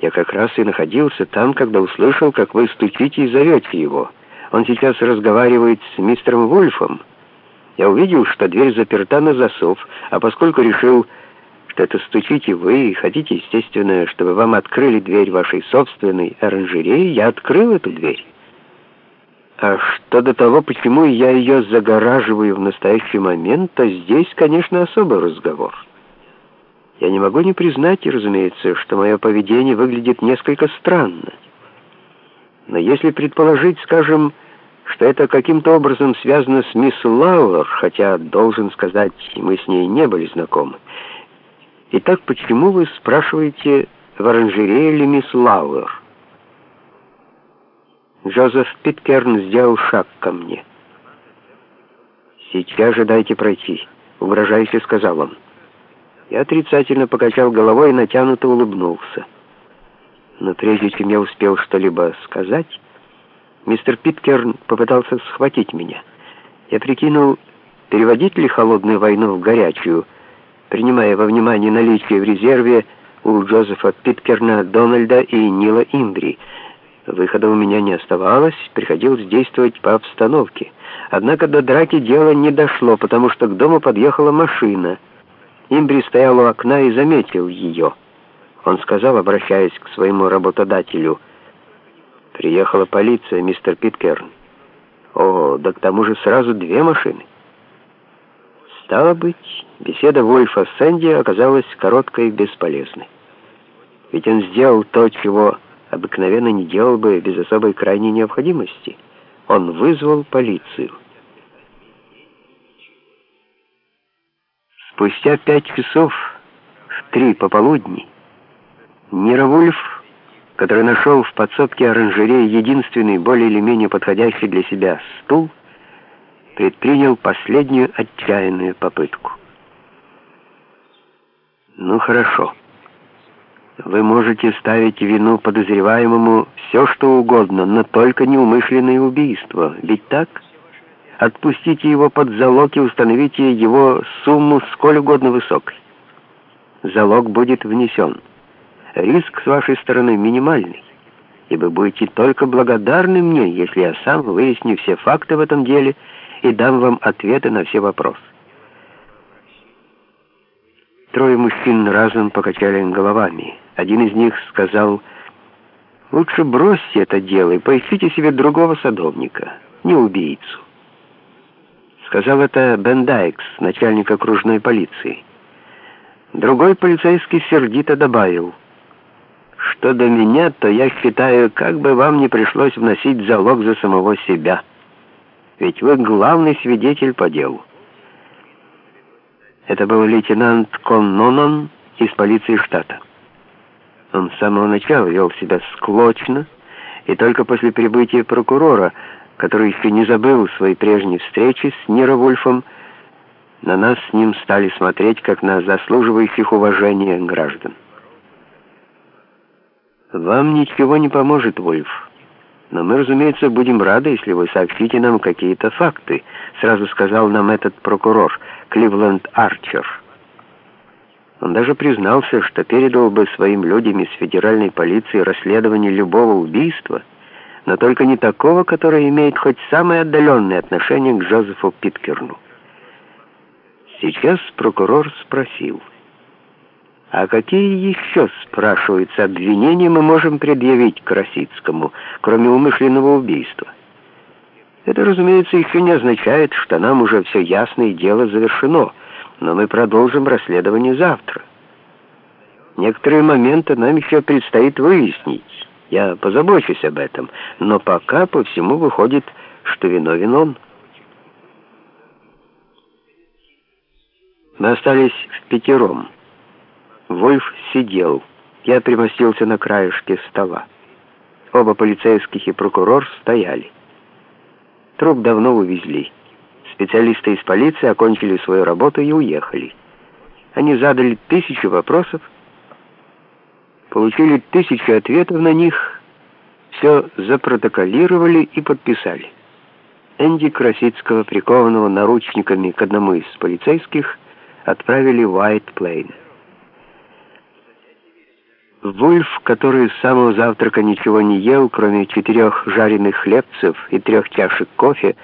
Я как раз и находился там, когда услышал, как вы стучите и зовете его. Он сейчас разговаривает с мистером Вульфом. Я увидел, что дверь заперта на засов, а поскольку решил, что это стучите вы и хотите, естественно, чтобы вам открыли дверь вашей собственной оранжереи, я открыл эту дверь. А что до того, почему я ее загораживаю в настоящий момент, то здесь, конечно, особый разговор. Я не могу не признать, разумеется, что мое поведение выглядит несколько странно. Но если предположить, скажем, что это каким-то образом связано с мисс Лауэр, хотя, должен сказать, мы с ней не были знакомы. Итак, почему вы спрашиваете, в оранжерее ли мисс Лауэр? Джозеф Питкерн сделал шаг ко мне. «Сейчас же дайте пройти», — угрожающе сказал он. Я отрицательно покачал головой и натянуто улыбнулся. Но прежде чем я успел что-либо сказать, мистер Питкерн попытался схватить меня. Я прикинул, переводить ли холодную войну в горячую, принимая во внимание наличие в резерве у Джозефа Питкерна, Дональда и Нила Имбри — Выхода у меня не оставалось, приходилось действовать по обстановке. Однако до драки дело не дошло, потому что к дому подъехала машина. Имбри стоял у окна и заметил ее. Он сказал, обращаясь к своему работодателю, «Приехала полиция, мистер Питкерн». «О, да к тому же сразу две машины». Стало быть, беседа Вольфа с Сэнди оказалась короткой и бесполезной. Ведь он сделал то, чего обыкновенно не делал бы без особой крайней необходимости. Он вызвал полицию. Спустя пять часов, в три пополудни, Нировульф, который нашел в подсобке оранжереи единственный более или менее подходящий для себя стул, предпринял последнюю отчаянную попытку. «Ну хорошо». Вы можете ставить вину подозреваемому все, что угодно, но только неумышленное убийство. Ведь так? Отпустите его под залог и установите его сумму сколь угодно высокой. Залог будет внесен. Риск с вашей стороны минимальный, и вы будете только благодарны мне, если я сам выясню все факты в этом деле и дам вам ответы на все вопросы. Трое мужчин разом покачали головами. Один из них сказал, «Лучше бросьте это дело и поищите себе другого садовника, не убийцу». Сказал это Бен Дайкс, начальник окружной полиции. Другой полицейский сердито добавил, «Что до меня, то я считаю, как бы вам не пришлось вносить залог за самого себя. Ведь вы главный свидетель по делу». Это был лейтенант Коннонон из полиции штата. Он с самого начала вел себя склочно, и только после прибытия прокурора, который еще не забыл своей прежней встречи с Ниро Вульфом, на нас с ним стали смотреть, как на заслуживающих уважения граждан. «Вам ничего не поможет, Вульф. Но мы, разумеется, будем рады, если вы сообщите нам какие-то факты», сразу сказал нам этот прокурор, Кливленд Арчер. Он даже признался, что передал бы своим людям из федеральной полиции расследование любого убийства, но только не такого, которое имеет хоть самое отдаленное отношение к Джозефу Питкерну. Сейчас прокурор спросил, а какие еще, спрашивается, обвинения мы можем предъявить Красицкому, кроме умышленного убийства? Это, разумеется, еще не означает, что нам уже все ясно и дело завершено — но мы продолжим расследование завтра. Некоторые моменты нам еще предстоит выяснить. Я позабочусь об этом, но пока по всему выходит, что виновен он. Мы остались в пятером. Вольф сидел. Я примостился на краешке стола. Оба полицейских и прокурор стояли. Труп давно увезли. Специалисты из полиции окончили свою работу и уехали. Они задали тысячу вопросов, получили тысячу ответов на них, все запротоколировали и подписали. Энди Красицкого, прикованного наручниками к одному из полицейских, отправили в Уайт Плейн. Вульф, который с самого завтрака ничего не ел, кроме четырех жареных хлебцев и трех чашек кофе,